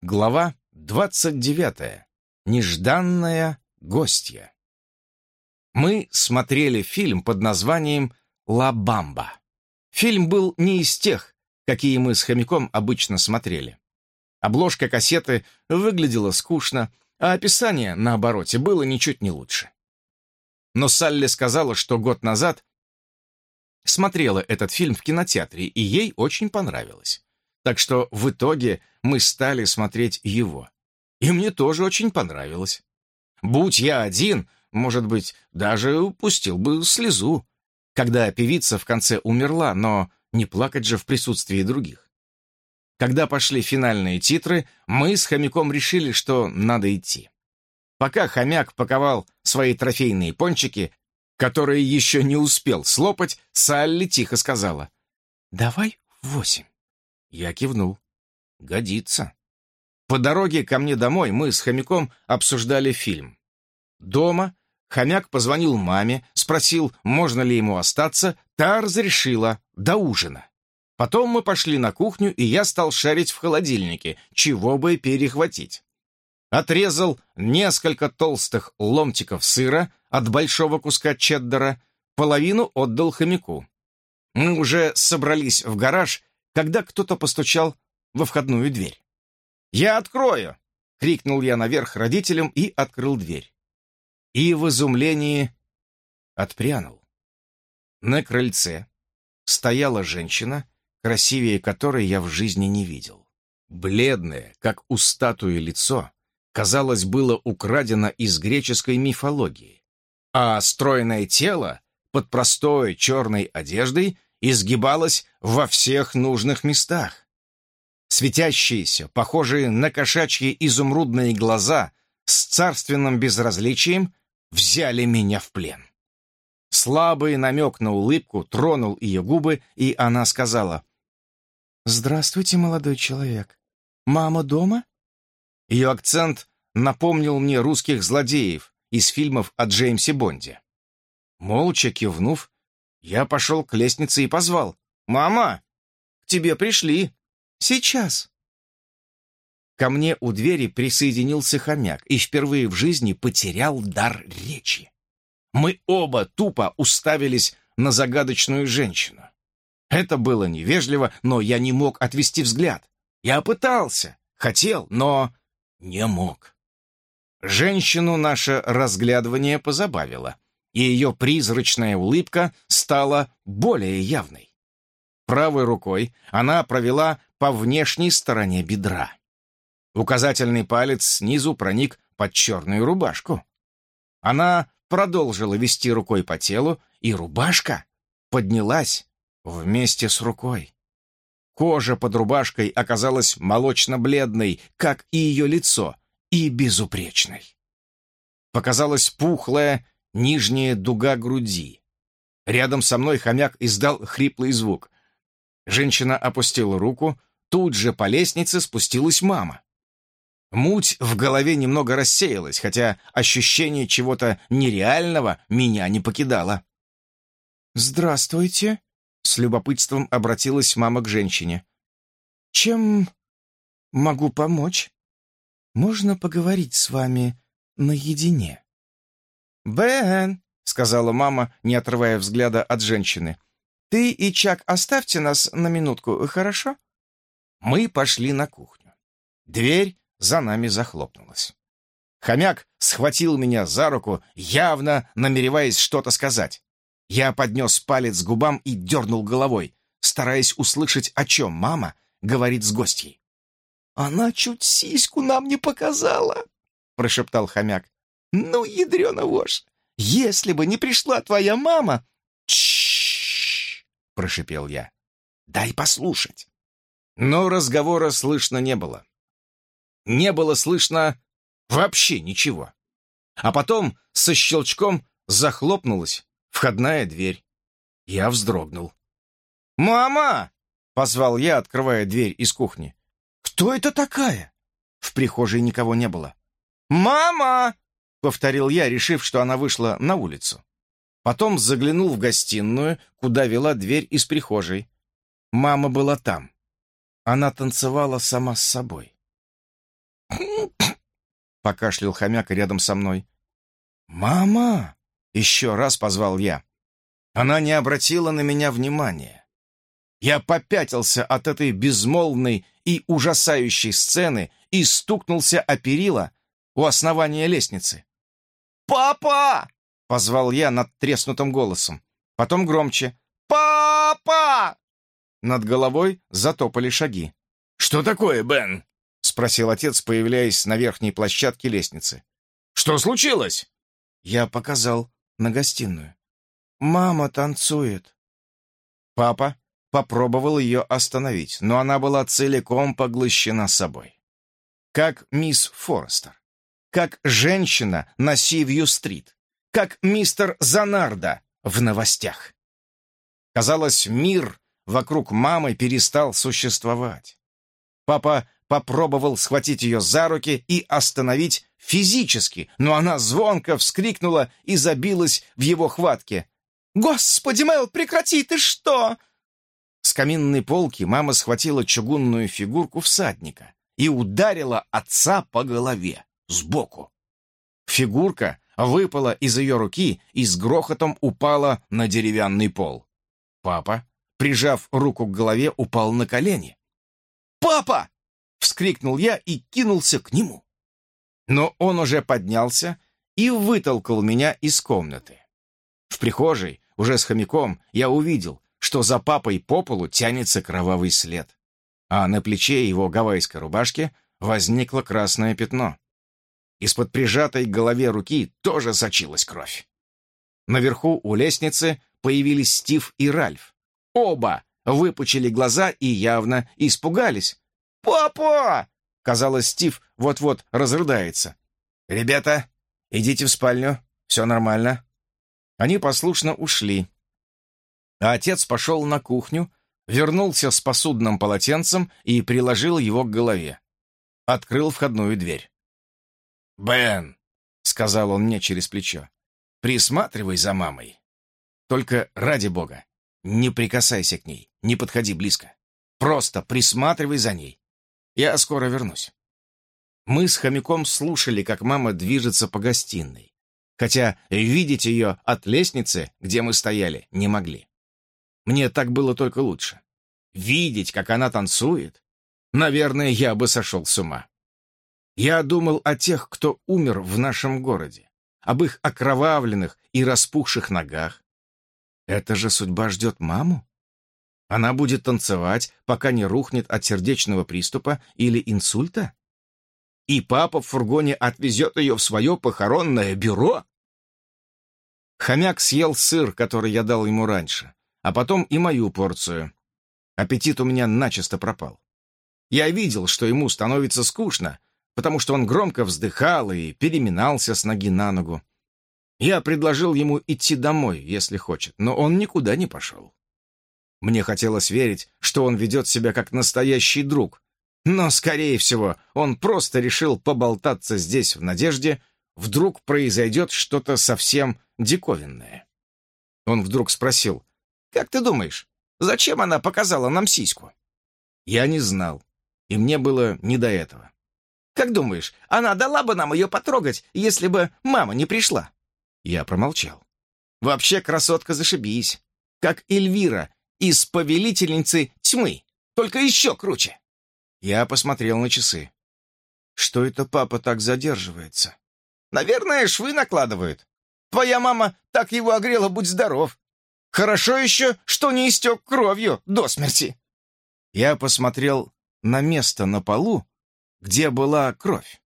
Глава 29. Нежданная гостья. Мы смотрели фильм под названием «Ла Бамба». Фильм был не из тех, какие мы с хомяком обычно смотрели. Обложка кассеты выглядела скучно, а описание на обороте было ничуть не лучше. Но Салли сказала, что год назад смотрела этот фильм в кинотеатре, и ей очень понравилось. Так что в итоге мы стали смотреть его. И мне тоже очень понравилось. Будь я один, может быть, даже пустил бы слезу, когда певица в конце умерла, но не плакать же в присутствии других. Когда пошли финальные титры, мы с хомяком решили, что надо идти. Пока хомяк паковал свои трофейные пончики, которые еще не успел слопать, Салли тихо сказала «Давай восемь». Я кивнул. «Годится». По дороге ко мне домой мы с хомяком обсуждали фильм. Дома хомяк позвонил маме, спросил, можно ли ему остаться, та разрешила до ужина. Потом мы пошли на кухню, и я стал шарить в холодильнике, чего бы перехватить. Отрезал несколько толстых ломтиков сыра от большого куска чеддера, половину отдал хомяку. Мы уже собрались в гараж, когда кто-то постучал во входную дверь. «Я открою!» — крикнул я наверх родителям и открыл дверь. И в изумлении отпрянул. На крыльце стояла женщина, красивее которой я в жизни не видел. Бледное, как у статуи лицо, казалось, было украдено из греческой мифологии, а стройное тело под простой черной одеждой изгибалось во всех нужных местах. Светящиеся, похожие на кошачьи изумрудные глаза с царственным безразличием взяли меня в плен. Слабый намек на улыбку тронул ее губы, и она сказала, «Здравствуйте, молодой человек. Мама дома?» Ее акцент напомнил мне русских злодеев из фильмов о Джеймсе Бонде. Молча кивнув, я пошел к лестнице и позвал. «Мама, к тебе пришли!» Сейчас!» Ко мне у двери присоединился хомяк и впервые в жизни потерял дар речи. Мы оба тупо уставились на загадочную женщину. Это было невежливо, но я не мог отвести взгляд. Я пытался, хотел, но не мог. Женщину наше разглядывание позабавило, и ее призрачная улыбка стала более явной. Правой рукой она провела по внешней стороне бедра. Указательный палец снизу проник под черную рубашку. Она продолжила вести рукой по телу, и рубашка поднялась вместе с рукой. Кожа под рубашкой оказалась молочно-бледной, как и ее лицо, и безупречной. Показалась пухлая нижняя дуга груди. Рядом со мной хомяк издал хриплый звук. Женщина опустила руку, Тут же по лестнице спустилась мама. Муть в голове немного рассеялась, хотя ощущение чего-то нереального меня не покидало. «Здравствуйте», — с любопытством обратилась мама к женщине. «Чем могу помочь? Можно поговорить с вами наедине?» «Бен», — сказала мама, не отрывая взгляда от женщины, — «ты и Чак оставьте нас на минутку, хорошо?» Мы пошли на кухню. Дверь за нами захлопнулась. Хомяк схватил меня за руку, явно намереваясь что-то сказать. Я поднес палец к губам и дернул головой, стараясь услышать, о чем мама говорит с гостьей. «Она чуть сиську нам не показала», — прошептал хомяк. «Ну, ядрена вошь, если бы не пришла твоя мама...» «Чш!» — прошепел я. «Дай послушать». Но разговора слышно не было. Не было слышно вообще ничего. А потом со щелчком захлопнулась входная дверь. Я вздрогнул. «Мама!» — позвал я, открывая дверь из кухни. «Кто это такая?» В прихожей никого не было. «Мама!» — повторил я, решив, что она вышла на улицу. Потом заглянул в гостиную, куда вела дверь из прихожей. Мама была там. Она танцевала сама с собой. покашлял хомяк рядом со мной. «Мама!» — еще раз позвал я. Она не обратила на меня внимания. Я попятился от этой безмолвной и ужасающей сцены и стукнулся о перила у основания лестницы. «Папа!» — позвал я над треснутым голосом. Потом громче. «Папа!» Над головой затопали шаги. «Что такое, Бен?» — спросил отец, появляясь на верхней площадке лестницы. «Что случилось?» Я показал на гостиную. «Мама танцует». Папа попробовал ее остановить, но она была целиком поглощена собой. Как мисс Форестер, как женщина на Сивью-стрит, как мистер Занарда в новостях. Казалось, мир вокруг мамы перестал существовать. Папа попробовал схватить ее за руки и остановить физически, но она звонко вскрикнула и забилась в его хватке. «Господи, Мэл, прекрати, ты что?» С каминной полки мама схватила чугунную фигурку всадника и ударила отца по голове, сбоку. Фигурка выпала из ее руки и с грохотом упала на деревянный пол. Папа, прижав руку к голове, упал на колени. «Папа!» — вскрикнул я и кинулся к нему. Но он уже поднялся и вытолкал меня из комнаты. В прихожей, уже с хомяком, я увидел, что за папой по полу тянется кровавый след, а на плече его гавайской рубашки возникло красное пятно. Из-под прижатой к голове руки тоже сочилась кровь. Наверху у лестницы появились Стив и Ральф. Оба выпучили глаза и явно испугались. «Папа!» — казалось, Стив вот-вот разрыдается. «Ребята, идите в спальню, все нормально». Они послушно ушли. А отец пошел на кухню, вернулся с посудным полотенцем и приложил его к голове. Открыл входную дверь. «Бен», — сказал он мне через плечо, — «присматривай за мамой. Только ради бога, не прикасайся к ней, не подходи близко. Просто присматривай за ней. Я скоро вернусь». Мы с хомяком слушали, как мама движется по гостиной, хотя видеть ее от лестницы, где мы стояли, не могли. Мне так было только лучше. Видеть, как она танцует, наверное, я бы сошел с ума. Я думал о тех, кто умер в нашем городе, об их окровавленных и распухших ногах. Это же судьба ждет маму? Она будет танцевать, пока не рухнет от сердечного приступа или инсульта? И папа в фургоне отвезет ее в свое похоронное бюро? Хомяк съел сыр, который я дал ему раньше, а потом и мою порцию. Аппетит у меня начисто пропал. Я видел, что ему становится скучно, потому что он громко вздыхал и переминался с ноги на ногу. Я предложил ему идти домой, если хочет, но он никуда не пошел. Мне хотелось верить, что он ведет себя как настоящий друг, но, скорее всего, он просто решил поболтаться здесь в надежде, вдруг произойдет что-то совсем диковинное. Он вдруг спросил, «Как ты думаешь, зачем она показала нам сиську?» Я не знал, и мне было не до этого. Как думаешь, она дала бы нам ее потрогать, если бы мама не пришла?» Я промолчал. «Вообще, красотка, зашибись. Как Эльвира из «Повелительницы тьмы», только еще круче». Я посмотрел на часы. «Что это папа так задерживается?» «Наверное, швы накладывают. Твоя мама так его огрела, будь здоров. Хорошо еще, что не истек кровью до смерти». Я посмотрел на место на полу, где была кровь.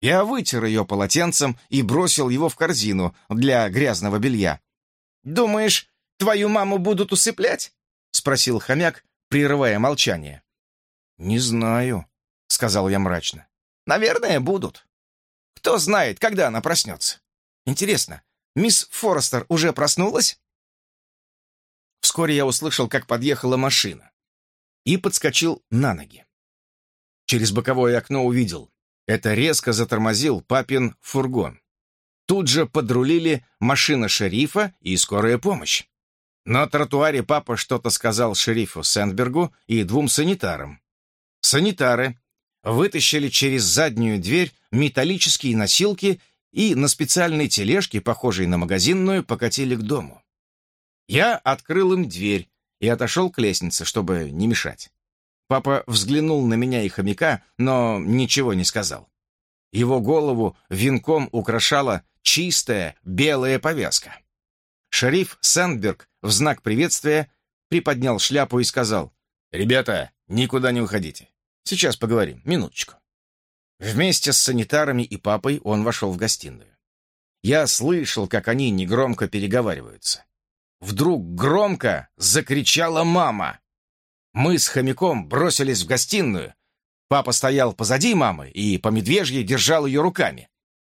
Я вытер ее полотенцем и бросил его в корзину для грязного белья. «Думаешь, твою маму будут усыплять?» — спросил хомяк, прерывая молчание. «Не знаю», — сказал я мрачно. «Наверное, будут. Кто знает, когда она проснется. Интересно, мисс Форестер уже проснулась?» Вскоре я услышал, как подъехала машина и подскочил на ноги. Через боковое окно увидел. Это резко затормозил папин фургон. Тут же подрулили машина шерифа и скорая помощь. На тротуаре папа что-то сказал шерифу Сэндбергу и двум санитарам. Санитары вытащили через заднюю дверь металлические носилки и на специальной тележке, похожей на магазинную, покатили к дому. Я открыл им дверь и отошел к лестнице, чтобы не мешать. Папа взглянул на меня и хомяка, но ничего не сказал. Его голову венком украшала чистая белая повязка. Шериф Сэндберг в знак приветствия приподнял шляпу и сказал, «Ребята, никуда не уходите. Сейчас поговорим, минуточку». Вместе с санитарами и папой он вошел в гостиную. Я слышал, как они негромко переговариваются. Вдруг громко закричала мама. Мы с хомяком бросились в гостиную. Папа стоял позади мамы и по медвежье держал ее руками.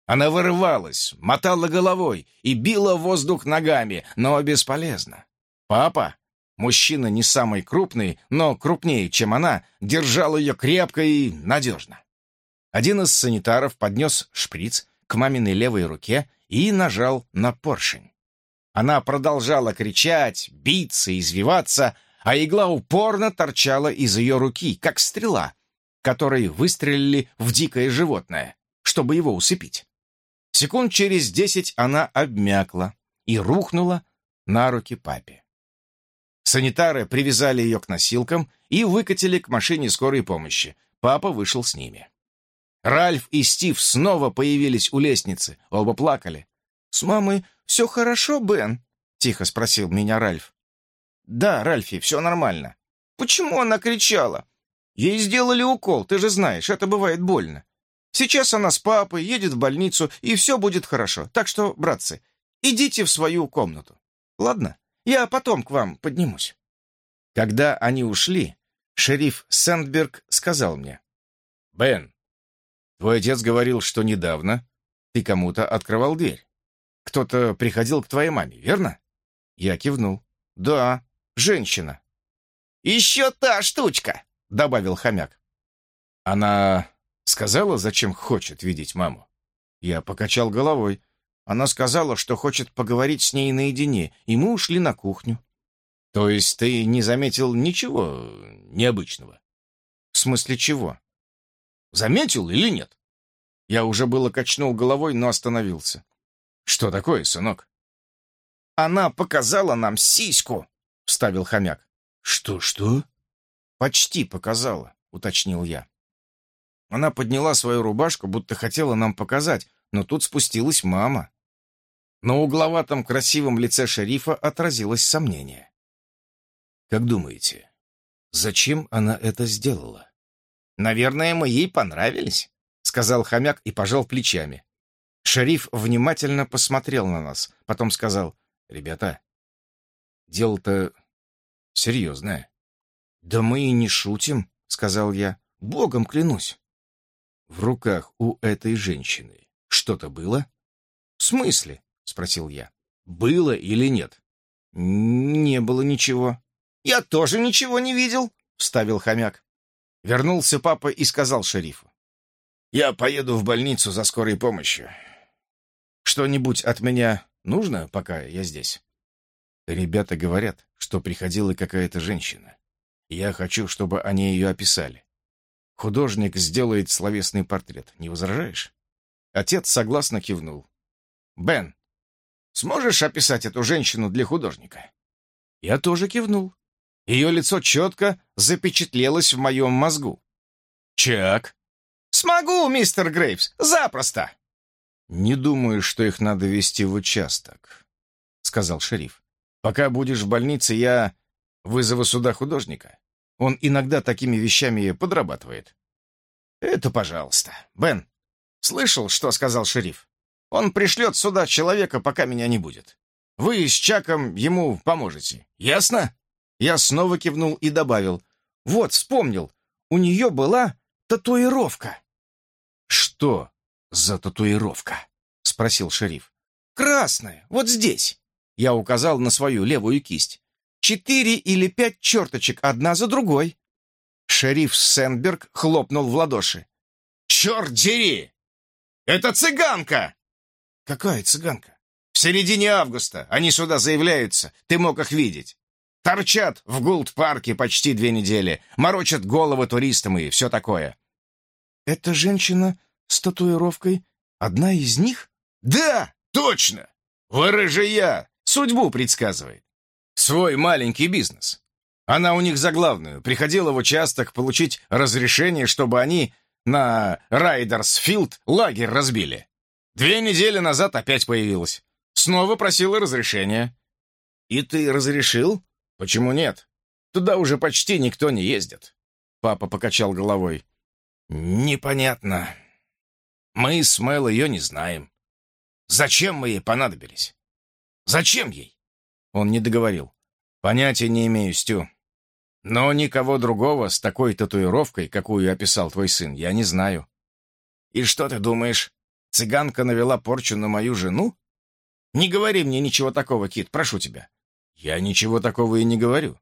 Она вырывалась, мотала головой и била воздух ногами, но бесполезно. Папа, мужчина не самый крупный, но крупнее, чем она, держал ее крепко и надежно. Один из санитаров поднес шприц к маминой левой руке и нажал на поршень. Она продолжала кричать, биться, извиваться, а игла упорно торчала из ее руки, как стрела, которой выстрелили в дикое животное, чтобы его усыпить. Секунд через десять она обмякла и рухнула на руки папе. Санитары привязали ее к носилкам и выкатили к машине скорой помощи. Папа вышел с ними. Ральф и Стив снова появились у лестницы, оба плакали. «С мамой все хорошо, Бен?» — тихо спросил меня Ральф. «Да, Ральфи, все нормально». «Почему она кричала?» «Ей сделали укол, ты же знаешь, это бывает больно. Сейчас она с папой едет в больницу, и все будет хорошо. Так что, братцы, идите в свою комнату. Ладно, я потом к вам поднимусь». Когда они ушли, шериф Сэндберг сказал мне. «Бен, твой отец говорил, что недавно ты кому-то открывал дверь. Кто-то приходил к твоей маме, верно?» Я кивнул. «Да, женщина». «Еще та штучка», — добавил хомяк. «Она сказала, зачем хочет видеть маму?» Я покачал головой. Она сказала, что хочет поговорить с ней наедине, и мы ушли на кухню. «То есть ты не заметил ничего необычного?» «В смысле чего?» «Заметил или нет?» Я уже было качнул головой, но остановился. «Что такое, сынок?» «Она показала нам сиську», — вставил хомяк. «Что-что?» «Почти показала», — уточнил я. Она подняла свою рубашку, будто хотела нам показать, но тут спустилась мама. На угловатом красивом лице шерифа отразилось сомнение. «Как думаете, зачем она это сделала?» «Наверное, мы ей понравились», — сказал хомяк и пожал плечами. Шериф внимательно посмотрел на нас, потом сказал, «Ребята, дело-то серьезное». «Да мы и не шутим», — сказал я, — «богом клянусь». В руках у этой женщины что-то было? «В смысле?» — спросил я. «Было или нет?» «Не было ничего». «Я тоже ничего не видел», — вставил хомяк. Вернулся папа и сказал шерифу. «Я поеду в больницу за скорой помощью. Что-нибудь от меня нужно, пока я здесь?» Ребята говорят, что приходила какая-то женщина. Я хочу, чтобы они ее описали. Художник сделает словесный портрет. Не возражаешь? Отец согласно кивнул. «Бен, сможешь описать эту женщину для художника?» Я тоже кивнул. Ее лицо четко запечатлелось в моем мозгу. «Чак?» «Смогу, мистер Грейвс, запросто!» «Не думаю, что их надо вести в участок», — сказал шериф. «Пока будешь в больнице, я вызову сюда художника. Он иногда такими вещами подрабатывает». «Это пожалуйста. Бен, слышал, что сказал шериф? Он пришлет сюда человека, пока меня не будет. Вы с Чаком ему поможете. Ясно?» Я снова кивнул и добавил. «Вот, вспомнил. У нее была татуировка». «Что за татуировка?» — спросил шериф. «Красная, вот здесь!» Я указал на свою левую кисть. «Четыре или пять черточек, одна за другой». Шериф Сенберг хлопнул в ладоши. «Черт дери! Это цыганка!» «Какая цыганка?» «В середине августа. Они сюда заявляются. Ты мог их видеть. Торчат в Гулд-парке почти две недели. Морочат головы туристам и все такое. эта женщина с татуировкой одна из них?» «Да, точно! Ворожая! Судьбу предсказывает. Свой маленький бизнес. Она у них за главную. Приходила в участок получить разрешение, чтобы они на Райдерсфилд лагерь разбили. Две недели назад опять появилась. Снова просила разрешения. «И ты разрешил? Почему нет? Туда уже почти никто не ездит». Папа покачал головой. «Непонятно. Мы с Мэл ее не знаем. Зачем мы ей понадобились? Зачем ей?» Он не договорил. «Понятия не имею, Стю. Но никого другого с такой татуировкой, какую описал твой сын, я не знаю. И что ты думаешь, цыганка навела порчу на мою жену? Не говори мне ничего такого, Кит, прошу тебя. Я ничего такого и не говорю.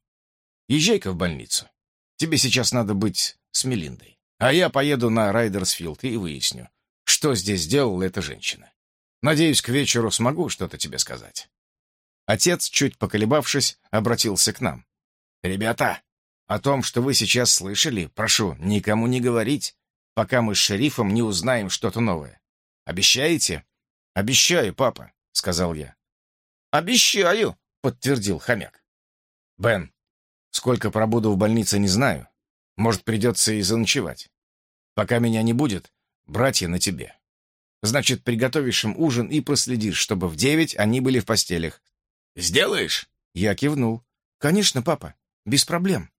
Езжай-ка в больницу. Тебе сейчас надо быть с Мелиндой. А я поеду на Райдерсфилд и выясню, что здесь сделала эта женщина. Надеюсь, к вечеру смогу что-то тебе сказать. Отец, чуть поколебавшись, обратился к нам. «Ребята, о том, что вы сейчас слышали, прошу, никому не говорить, пока мы с шерифом не узнаем что-то новое. Обещаете?» «Обещаю, папа», — сказал я. «Обещаю», — подтвердил хомяк. «Бен, сколько пробуду в больнице, не знаю. Может, придется и заночевать. Пока меня не будет, братья на тебе. Значит, приготовишь им ужин и проследишь, чтобы в девять они были в постелях. Сделаешь?» Я кивнул. «Конечно, папа, без проблем».